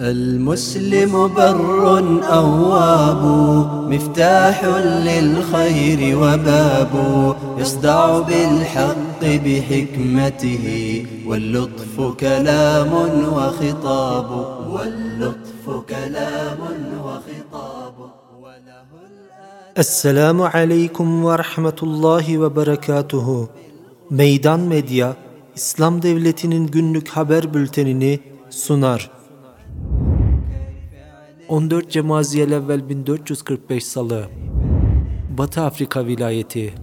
المسلم بر أواب مفتاح للخير وباب يصدع بالحق بحكمته واللطف كلام وخطاب واللطف كلام وخطاب وله السلام عليكم ورحمة الله وبركاته ميدان ميديا إسلام دولتين günlük haber bültenini sunar. 14 Cemaziyel evvel 1445 Salı Batı Afrika vilayeti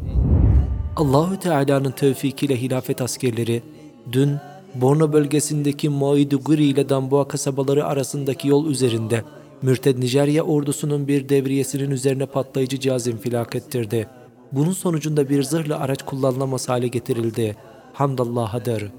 Allahü Teala'nın tevfikiyle hilafet askerleri dün Borno bölgesindeki Maiduguri ile Damboa kasabaları arasındaki yol üzerinde Mürted Nijerya ordusunun bir devriyesinin üzerine patlayıcı cihaz infilak ettirdi. Bunun sonucunda bir zırhlı araç kullanılamaz hale getirildi. Hamdallah'adır.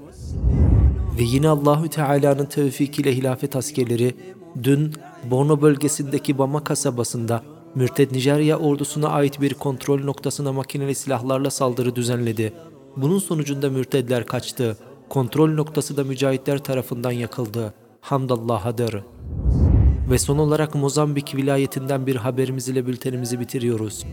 Ve yine Allahü Teala'nın tevfikiyle hilafet askerleri dün Borno bölgesindeki Bama kasabasında Mürted Nijerya ordusuna ait bir kontrol noktasına makineli silahlarla saldırı düzenledi. Bunun sonucunda mürtedler kaçtı. Kontrol noktası da mücahitler tarafından yakıldı. Hamdallah'adır. Ve son olarak Mozambik vilayetinden bir haberimiz ile bültenimizi bitiriyoruz.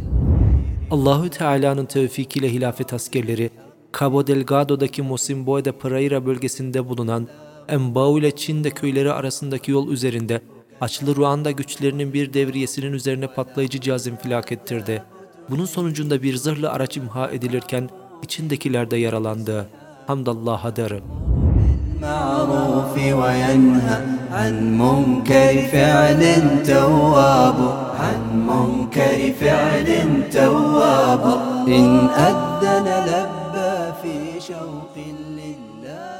Allahü Teala'nın tevfikiyle hilafet askerleri Cabo Delgado'daki Mosimboe de Praira bölgesinde bulunan Embao ile Çin'de köyleri arasındaki yol üzerinde Açlı Ruanda güçlerinin bir devriyesinin üzerine patlayıcı cihaz infilak ettirdi. Bunun sonucunda bir zırhlı araç imha edilirken içindekiler de yaralandı. Hamdallah'adır. المعروف وينهى عن منكر فعل تواب عن منكر فعل تواب إن أذن لبى في شوق لله.